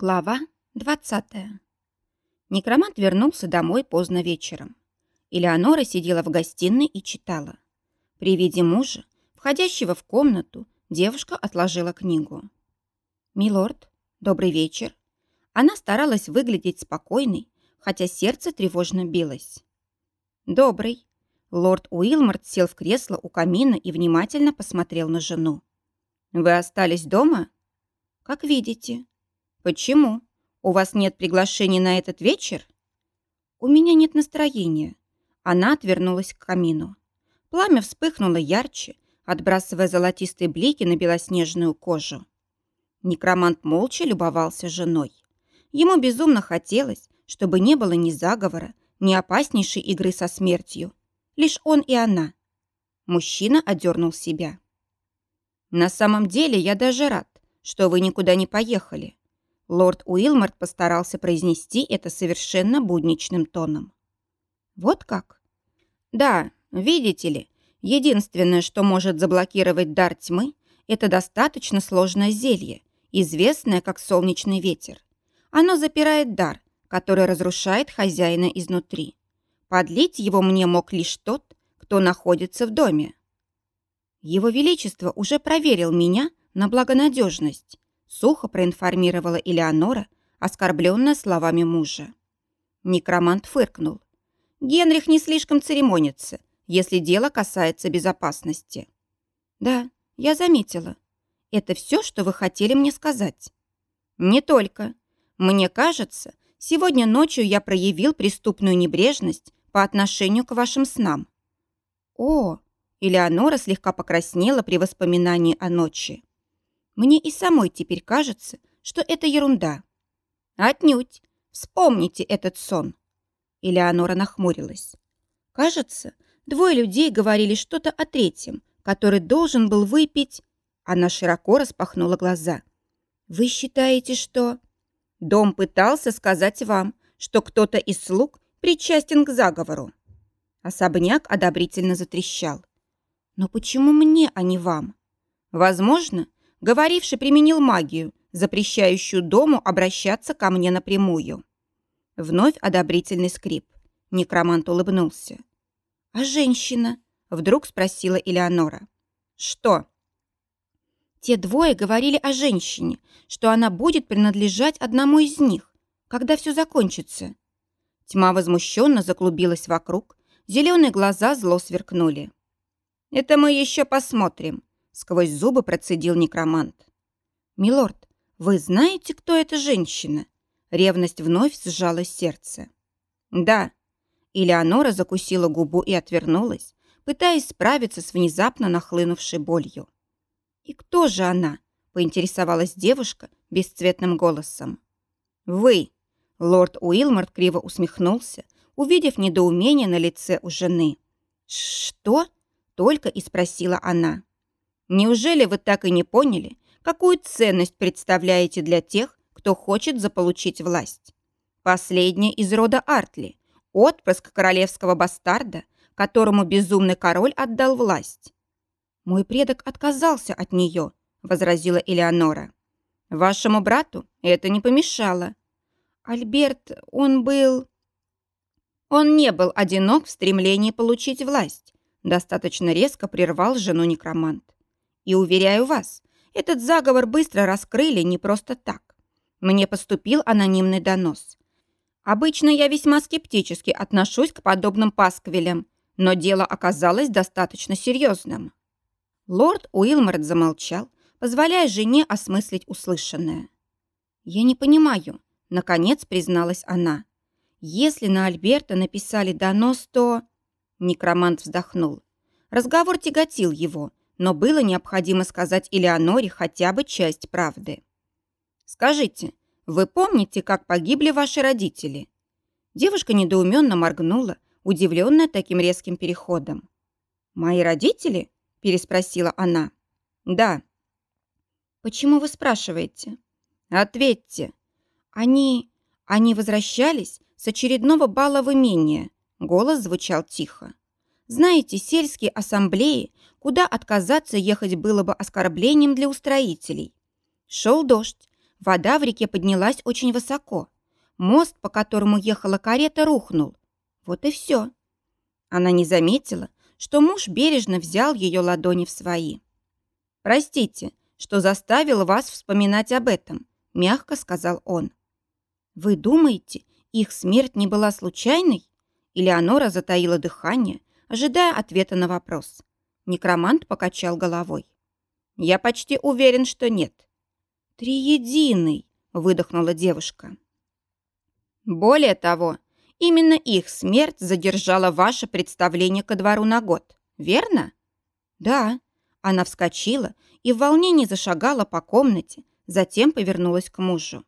Глава 20. Некромант вернулся домой поздно вечером. Элеонора сидела в гостиной и читала. При виде мужа, входящего в комнату, девушка отложила книгу. «Милорд, добрый вечер». Она старалась выглядеть спокойной, хотя сердце тревожно билось. «Добрый». Лорд Уилморт сел в кресло у камина и внимательно посмотрел на жену. «Вы остались дома?» «Как видите», «Почему? У вас нет приглашений на этот вечер?» «У меня нет настроения». Она отвернулась к камину. Пламя вспыхнуло ярче, отбрасывая золотистые блики на белоснежную кожу. Некромант молча любовался женой. Ему безумно хотелось, чтобы не было ни заговора, ни опаснейшей игры со смертью. Лишь он и она. Мужчина одернул себя. «На самом деле я даже рад, что вы никуда не поехали. Лорд Уилмарт постарался произнести это совершенно будничным тоном. «Вот как?» «Да, видите ли, единственное, что может заблокировать дар тьмы, это достаточно сложное зелье, известное как солнечный ветер. Оно запирает дар, который разрушает хозяина изнутри. Подлить его мне мог лишь тот, кто находится в доме. Его Величество уже проверил меня на благонадежность Сухо проинформировала Элеонора, оскорбленная словами мужа. Некромант фыркнул. Генрих не слишком церемонится, если дело касается безопасности. Да, я заметила. Это все, что вы хотели мне сказать? Не только. Мне кажется, сегодня ночью я проявил преступную небрежность по отношению к вашим снам. О, Элеонора слегка покраснела при воспоминании о ночи. Мне и самой теперь кажется, что это ерунда. Отнюдь. Вспомните этот сон. Элеонора нахмурилась. Кажется, двое людей говорили что-то о третьем, который должен был выпить... Она широко распахнула глаза. «Вы считаете, что...» «Дом пытался сказать вам, что кто-то из слуг причастен к заговору». Особняк одобрительно затрещал. «Но почему мне, а не вам? Возможно, Говоривший применил магию, запрещающую дому обращаться ко мне напрямую. Вновь одобрительный скрип. Некромант улыбнулся. «А женщина?» — вдруг спросила Элеонора. «Что?» Те двое говорили о женщине, что она будет принадлежать одному из них, когда все закончится. Тьма возмущенно заклубилась вокруг, зеленые глаза зло сверкнули. «Это мы еще посмотрим», Сквозь зубы процедил некромант. «Милорд, вы знаете, кто эта женщина?» Ревность вновь сжала сердце. «Да». Элеонора закусила губу и отвернулась, пытаясь справиться с внезапно нахлынувшей болью. «И кто же она?» — поинтересовалась девушка бесцветным голосом. «Вы!» — лорд Уилморт криво усмехнулся, увидев недоумение на лице у жены. «Что?» — только и спросила она. Неужели вы так и не поняли, какую ценность представляете для тех, кто хочет заполучить власть? Последняя из рода Артли, отпрыск королевского бастарда, которому безумный король отдал власть. «Мой предок отказался от нее», — возразила Элеонора. «Вашему брату это не помешало. Альберт, он был...» Он не был одинок в стремлении получить власть. Достаточно резко прервал жену некромант. И уверяю вас, этот заговор быстро раскрыли не просто так. Мне поступил анонимный донос. Обычно я весьма скептически отношусь к подобным пасквилям, но дело оказалось достаточно серьезным. Лорд Уилморд замолчал, позволяя жене осмыслить услышанное. «Я не понимаю», — наконец призналась она. «Если на Альберта написали донос, то...» Некромант вздохнул. Разговор тяготил его, но было необходимо сказать Элеоноре хотя бы часть правды. «Скажите, вы помните, как погибли ваши родители?» Девушка недоуменно моргнула, удивленная таким резким переходом. «Мои родители?» – переспросила она. «Да». «Почему вы спрашиваете?» «Ответьте». «Они... они возвращались с очередного бала в имение». Голос звучал тихо. Знаете, сельские ассамблеи, куда отказаться ехать было бы оскорблением для устроителей. Шел дождь. вода в реке поднялась очень высоко. Мост, по которому ехала карета, рухнул. Вот и все. Она не заметила, что муж бережно взял ее ладони в свои. «Простите, что заставил вас вспоминать об этом», — мягко сказал он. «Вы думаете, их смерть не была случайной?» Элеонора затаила дыхание, ожидая ответа на вопрос. Некромант покачал головой. «Я почти уверен, что нет». «Триединый», — выдохнула девушка. «Более того, именно их смерть задержала ваше представление ко двору на год, верно?» «Да». Она вскочила и в волнении зашагала по комнате, затем повернулась к мужу.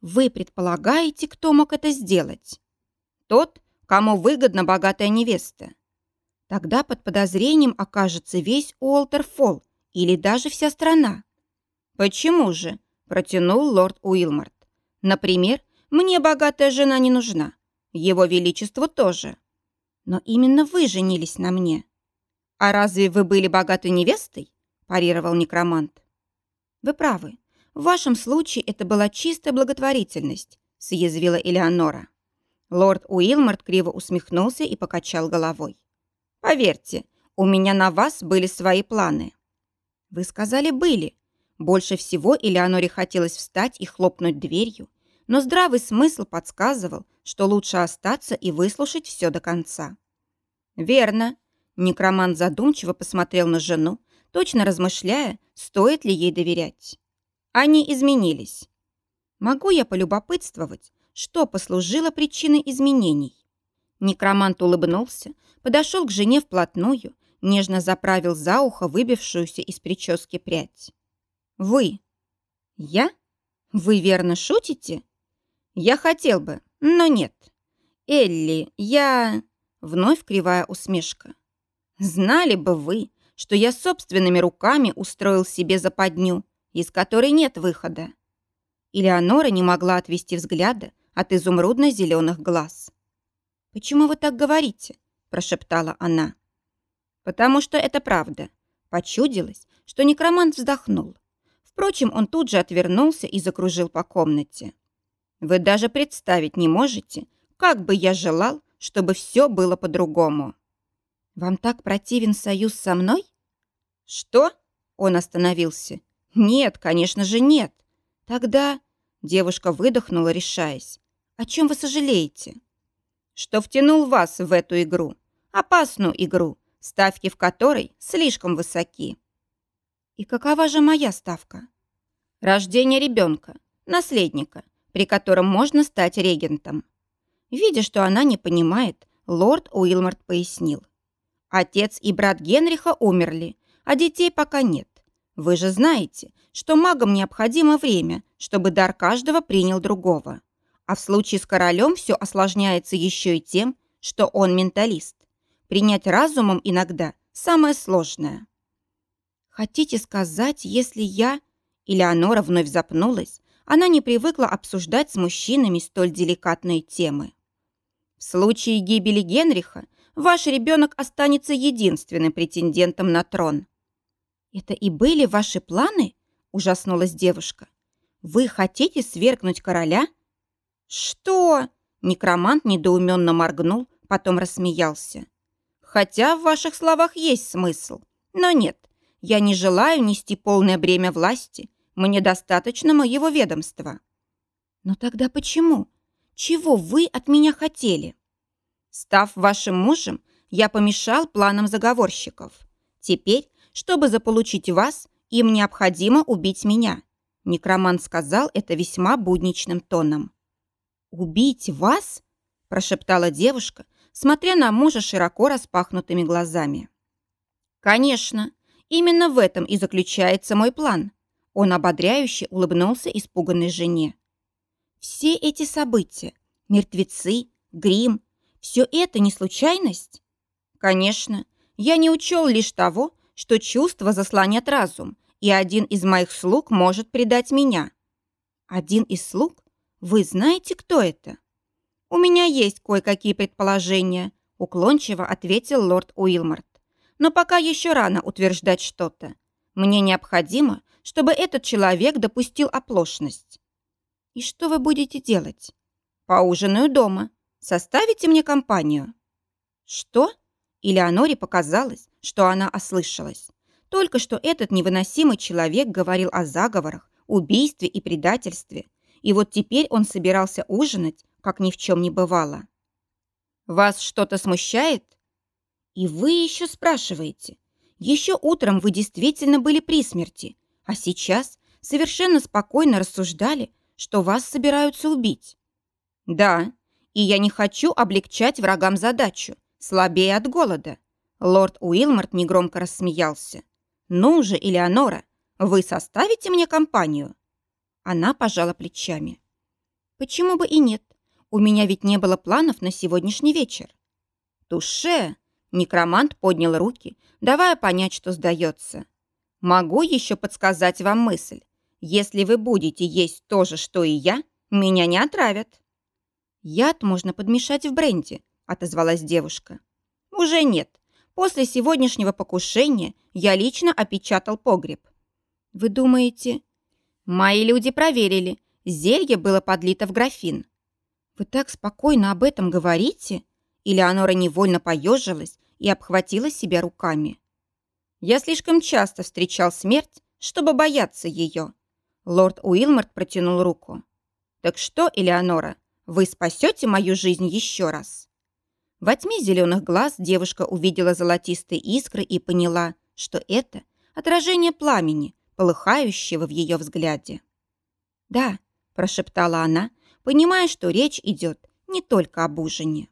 «Вы предполагаете, кто мог это сделать?» «Тот, кому выгодна богатая невеста. Тогда под подозрением окажется весь Уолтерфолл или даже вся страна. «Почему же?» – протянул лорд Уилмарт. «Например, мне богатая жена не нужна. Его Величеству тоже. Но именно вы женились на мне». «А разве вы были богатой невестой?» – парировал некромант. «Вы правы. В вашем случае это была чистая благотворительность», – съязвила Элеонора. Лорд Уилмарт криво усмехнулся и покачал головой. «Поверьте, у меня на вас были свои планы». «Вы сказали, были». Больше всего Элеоноре хотелось встать и хлопнуть дверью, но здравый смысл подсказывал, что лучше остаться и выслушать все до конца. «Верно». Некромант задумчиво посмотрел на жену, точно размышляя, стоит ли ей доверять. Они изменились. «Могу я полюбопытствовать, что послужило причиной изменений. Некромант улыбнулся, подошел к жене вплотную, нежно заправил за ухо выбившуюся из прически прядь. «Вы?» «Я? Вы верно шутите?» «Я хотел бы, но нет. Элли, я...» Вновь кривая усмешка. «Знали бы вы, что я собственными руками устроил себе западню, из которой нет выхода». Элеонора не могла отвести взгляда от изумрудно-зеленых глаз. «Почему вы так говорите?» – прошептала она. «Потому что это правда». Почудилось, что некромант вздохнул. Впрочем, он тут же отвернулся и закружил по комнате. «Вы даже представить не можете, как бы я желал, чтобы все было по-другому». «Вам так противен союз со мной?» «Что?» – он остановился. «Нет, конечно же, нет. Тогда...» Девушка выдохнула, решаясь. «О чем вы сожалеете?» «Что втянул вас в эту игру. Опасную игру, ставки в которой слишком высоки». «И какова же моя ставка?» «Рождение ребенка, наследника, при котором можно стать регентом». Видя, что она не понимает, лорд Уилмарт пояснил. «Отец и брат Генриха умерли, а детей пока нет. Вы же знаете, что магам необходимо время, чтобы дар каждого принял другого. А в случае с королем все осложняется еще и тем, что он менталист. Принять разумом иногда самое сложное. Хотите сказать, если я... Элеонора вновь запнулась, она не привыкла обсуждать с мужчинами столь деликатные темы. В случае гибели Генриха ваш ребенок останется единственным претендентом на трон. «Это и были ваши планы?» – ужаснулась девушка. «Вы хотите свергнуть короля?» «Что?» – некромант недоуменно моргнул, потом рассмеялся. «Хотя в ваших словах есть смысл. Но нет, я не желаю нести полное бремя власти. Мне достаточно моего ведомства». «Но тогда почему? Чего вы от меня хотели?» «Став вашим мужем, я помешал планам заговорщиков. Теперь чтобы заполучить вас, им необходимо убить меня. Некромант сказал это весьма будничным тоном. «Убить вас?» – прошептала девушка, смотря на мужа широко распахнутыми глазами. «Конечно, именно в этом и заключается мой план». Он ободряюще улыбнулся испуганной жене. «Все эти события, мертвецы, грим, все это не случайность?» «Конечно, я не учел лишь того, что чувства заслонят разум, и один из моих слуг может предать меня. Один из слуг? Вы знаете, кто это? У меня есть кое-какие предположения, уклончиво ответил лорд Уилмарт. Но пока еще рано утверждать что-то. Мне необходимо, чтобы этот человек допустил оплошность. «И что вы будете делать?» «Поужинаю дома. Составите мне компанию». «Что?» Элеоноре показалось, что она ослышалась. Только что этот невыносимый человек говорил о заговорах, убийстве и предательстве, и вот теперь он собирался ужинать, как ни в чем не бывало. «Вас что-то смущает?» «И вы еще спрашиваете. Еще утром вы действительно были при смерти, а сейчас совершенно спокойно рассуждали, что вас собираются убить». «Да, и я не хочу облегчать врагам задачу, слабее от голода». Лорд Уилморт негромко рассмеялся. «Ну же, Элеонора, вы составите мне компанию?» Она пожала плечами. «Почему бы и нет? У меня ведь не было планов на сегодняшний вечер». «Туше!» Некромант поднял руки, давая понять, что сдается. «Могу еще подсказать вам мысль. Если вы будете есть то же, что и я, меня не отравят». «Яд можно подмешать в бренди», — отозвалась девушка. «Уже нет. После сегодняшнего покушения я лично опечатал погреб». «Вы думаете...» «Мои люди проверили. Зелье было подлито в графин». «Вы так спокойно об этом говорите?» Элеонора невольно поежилась и обхватила себя руками. «Я слишком часто встречал смерть, чтобы бояться ее». Лорд Уилморт протянул руку. «Так что, Элеонора, вы спасете мою жизнь еще раз?» Во тьме зеленых глаз девушка увидела золотистые искры и поняла, что это отражение пламени, полыхающего в ее взгляде. «Да», – прошептала она, понимая, что речь идет не только об ужине.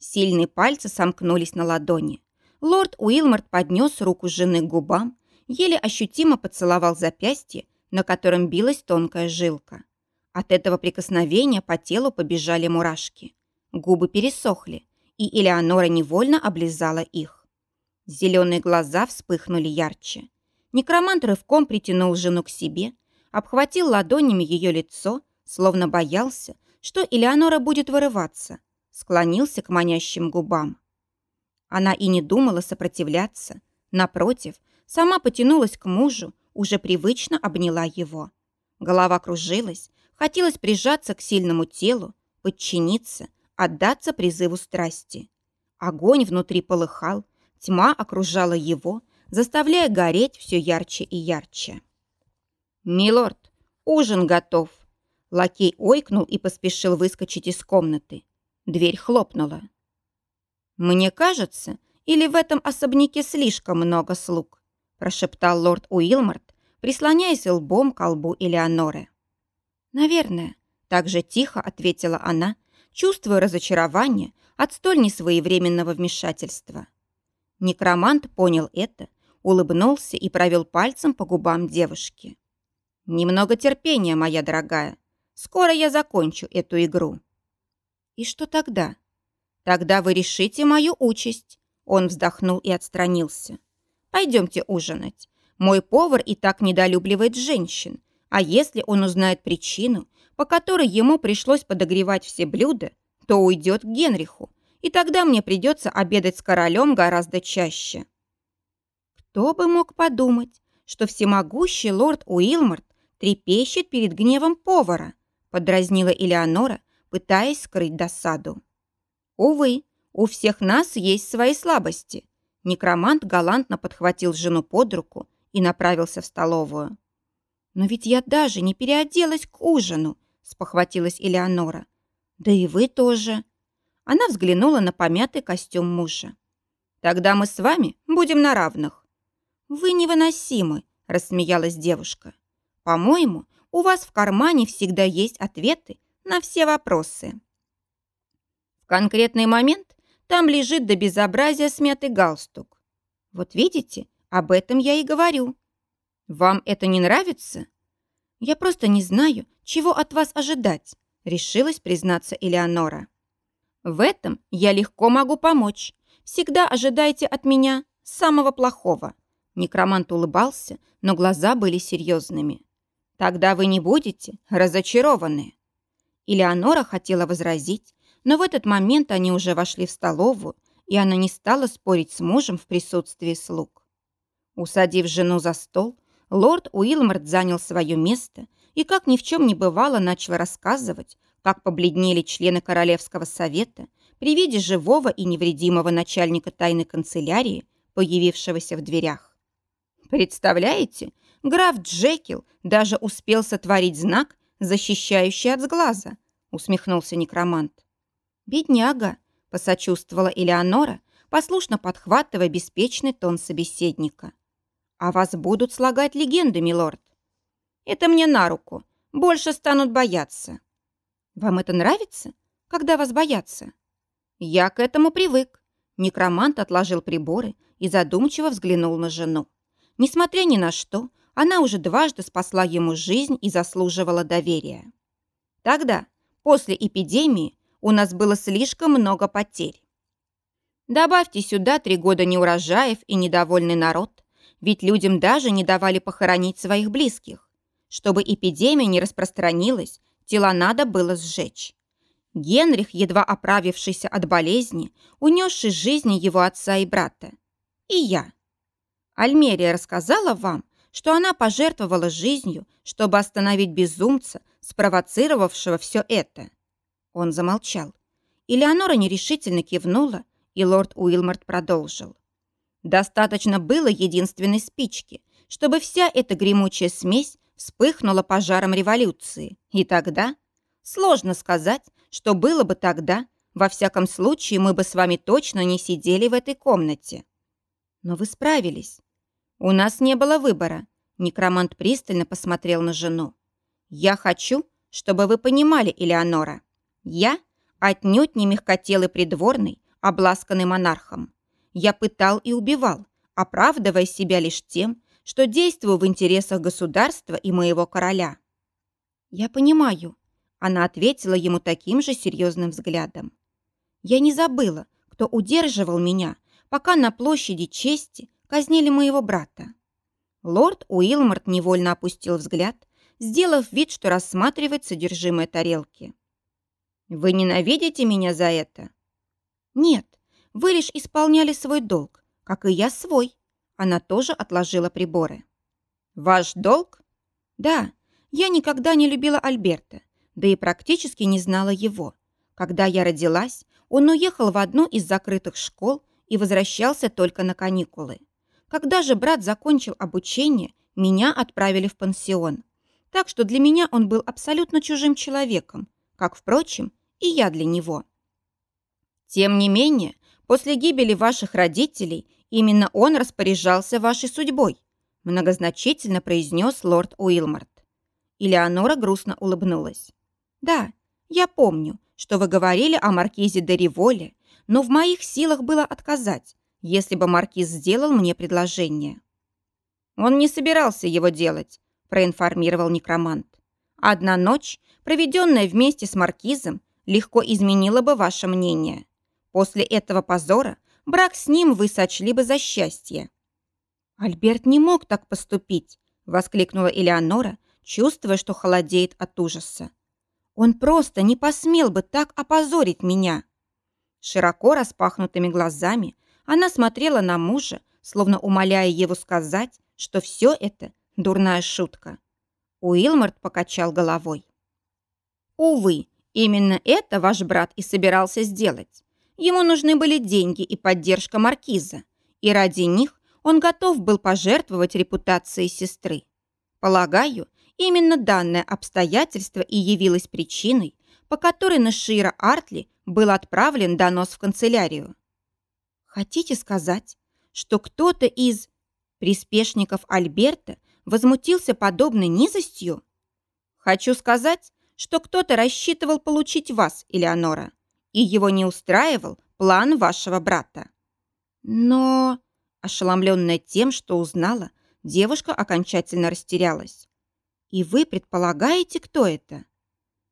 Сильные пальцы сомкнулись на ладони. Лорд Уилморт поднес руку жены к губам, еле ощутимо поцеловал запястье, на котором билась тонкая жилка. От этого прикосновения по телу побежали мурашки. Губы пересохли, и Элеонора невольно облизала их. Зеленые глаза вспыхнули ярче. Некромант рывком притянул жену к себе, обхватил ладонями ее лицо, словно боялся, что Элеонора будет вырываться, склонился к манящим губам. Она и не думала сопротивляться. Напротив, сама потянулась к мужу, уже привычно обняла его. Голова кружилась, Хотелось прижаться к сильному телу, подчиниться, отдаться призыву страсти. Огонь внутри полыхал, тьма окружала его, заставляя гореть все ярче и ярче. «Милорд, ужин готов!» Лакей ойкнул и поспешил выскочить из комнаты. Дверь хлопнула. «Мне кажется, или в этом особняке слишком много слуг?» прошептал лорд Уилмарт, прислоняясь лбом к лбу Элеоноры. «Наверное», — так же тихо ответила она, чувствуя разочарование от столь несвоевременного вмешательства. Некромант понял это, улыбнулся и провел пальцем по губам девушки. «Немного терпения, моя дорогая. Скоро я закончу эту игру». «И что тогда?» «Тогда вы решите мою участь». Он вздохнул и отстранился. «Пойдемте ужинать. Мой повар и так недолюбливает женщин, а если он узнает причину, по которой ему пришлось подогревать все блюда, то уйдет к Генриху, и тогда мне придется обедать с королем гораздо чаще. Кто бы мог подумать, что всемогущий лорд Уилморт трепещет перед гневом повара, подразнила Элеонора, пытаясь скрыть досаду. Увы, у всех нас есть свои слабости. Некромант галантно подхватил жену под руку и направился в столовую. «Но ведь я даже не переоделась к ужину», — спохватилась Элеонора. «Да и вы тоже». Она взглянула на помятый костюм мужа. «Тогда мы с вами будем на равных». «Вы невыносимы», — рассмеялась девушка. «По-моему, у вас в кармане всегда есть ответы на все вопросы». В конкретный момент там лежит до безобразия смятый галстук. Вот видите, об этом я и говорю. «Вам это не нравится?» «Я просто не знаю, чего от вас ожидать», решилась признаться Элеонора. «В этом я легко могу помочь. Всегда ожидайте от меня самого плохого». Некромант улыбался, но глаза были серьезными. «Тогда вы не будете разочарованы». Элеонора хотела возразить, но в этот момент они уже вошли в столовую, и она не стала спорить с мужем в присутствии слуг. Усадив жену за стол, Лорд Уилморт занял свое место и, как ни в чем не бывало, начал рассказывать, как побледнели члены Королевского совета при виде живого и невредимого начальника тайной канцелярии, появившегося в дверях. Представляете, граф Джекил даже успел сотворить знак, защищающий от сглаза, усмехнулся некромант. Бедняга, посочувствовала Элеонора, послушно подхватывая беспечный тон собеседника. «А вас будут слагать легенды, милорд?» «Это мне на руку. Больше станут бояться». «Вам это нравится, когда вас боятся?» «Я к этому привык». Некромант отложил приборы и задумчиво взглянул на жену. Несмотря ни на что, она уже дважды спасла ему жизнь и заслуживала доверия. Тогда, после эпидемии, у нас было слишком много потерь. Добавьте сюда три года неурожаев и недовольный народ, ведь людям даже не давали похоронить своих близких. Чтобы эпидемия не распространилась, тела надо было сжечь. Генрих, едва оправившийся от болезни, унесший жизни его отца и брата. И я. Альмерия рассказала вам, что она пожертвовала жизнью, чтобы остановить безумца, спровоцировавшего все это. Он замолчал. Элеонора нерешительно кивнула, и лорд Уилморт продолжил. Достаточно было единственной спички, чтобы вся эта гремучая смесь вспыхнула пожаром революции. И тогда... Сложно сказать, что было бы тогда. Во всяком случае, мы бы с вами точно не сидели в этой комнате. Но вы справились. У нас не было выбора. Некромант пристально посмотрел на жену. Я хочу, чтобы вы понимали, Элеонора. Я отнюдь не мягкотелый придворный, обласканный монархом. Я пытал и убивал, оправдывая себя лишь тем, что действую в интересах государства и моего короля. «Я понимаю», — она ответила ему таким же серьезным взглядом. «Я не забыла, кто удерживал меня, пока на площади чести казнили моего брата». Лорд Уилморт невольно опустил взгляд, сделав вид, что рассматривает содержимое тарелки. «Вы ненавидите меня за это?» «Нет, вы лишь исполняли свой долг, как и я свой». Она тоже отложила приборы. «Ваш долг?» «Да, я никогда не любила Альберта, да и практически не знала его. Когда я родилась, он уехал в одну из закрытых школ и возвращался только на каникулы. Когда же брат закончил обучение, меня отправили в пансион. Так что для меня он был абсолютно чужим человеком, как, впрочем, и я для него. Тем не менее, после гибели ваших родителей именно он распоряжался вашей судьбой, многозначительно произнес лорд Уилмарт. Элеонора грустно улыбнулась. «Да, я помню, что вы говорили о маркизе де Риволе, но в моих силах было отказать, если бы маркиз сделал мне предложение». «Он не собирался его делать», – проинформировал некромант. «Одна ночь, проведенная вместе с маркизом, легко изменила бы ваше мнение. После этого позора брак с ним вы сочли бы за счастье». «Альберт не мог так поступить», — воскликнула Элеонора, чувствуя, что холодеет от ужаса. «Он просто не посмел бы так опозорить меня». Широко распахнутыми глазами она смотрела на мужа, словно умоляя его сказать, что все это дурная шутка. Уилмарт покачал головой. «Увы, именно это ваш брат и собирался сделать. Ему нужны были деньги и поддержка маркиза, и ради них он готов был пожертвовать репутацией сестры. Полагаю, именно данное обстоятельство и явилось причиной, по которой на Шира Артли был отправлен донос в канцелярию. Хотите сказать, что кто-то из приспешников Альберта возмутился подобной низостью? Хочу сказать, что кто-то рассчитывал получить вас, Элеонора и его не устраивал план вашего брата. Но, ошеломленная тем, что узнала, девушка окончательно растерялась. И вы предполагаете, кто это?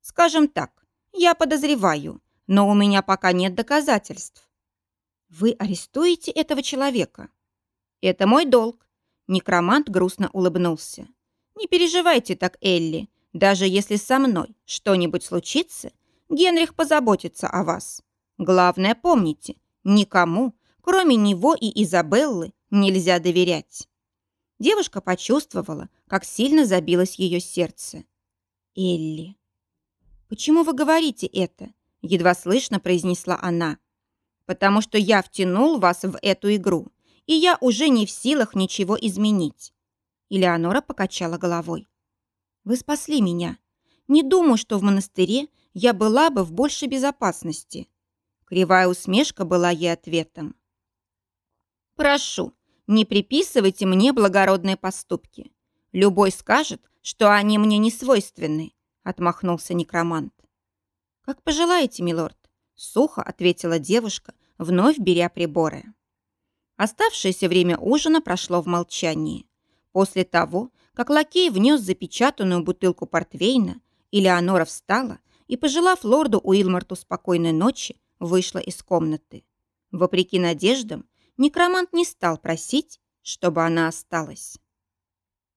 Скажем так, я подозреваю, но у меня пока нет доказательств. Вы арестуете этого человека? Это мой долг. Некромант грустно улыбнулся. Не переживайте так, Элли. Даже если со мной что-нибудь случится, Генрих позаботится о вас. Главное, помните, никому, кроме него и Изабеллы, нельзя доверять». Девушка почувствовала, как сильно забилось ее сердце. Элли. «Почему вы говорите это?» — едва слышно произнесла она. «Потому что я втянул вас в эту игру, и я уже не в силах ничего изменить». Элеонора покачала головой. «Вы спасли меня. Не думаю, что в монастыре я была бы в большей безопасности». Кривая усмешка была ей ответом. «Прошу, не приписывайте мне благородные поступки. Любой скажет, что они мне не свойственны», — отмахнулся некромант. «Как пожелаете, милорд», — сухо ответила девушка, вновь беря приборы. Оставшееся время ужина прошло в молчании. После того, как лакей внес запечатанную бутылку портвейна, Элеонора встала и, пожелав лорду Уилмарту спокойной ночи, вышла из комнаты. Вопреки надеждам, некромант не стал просить, чтобы она осталась.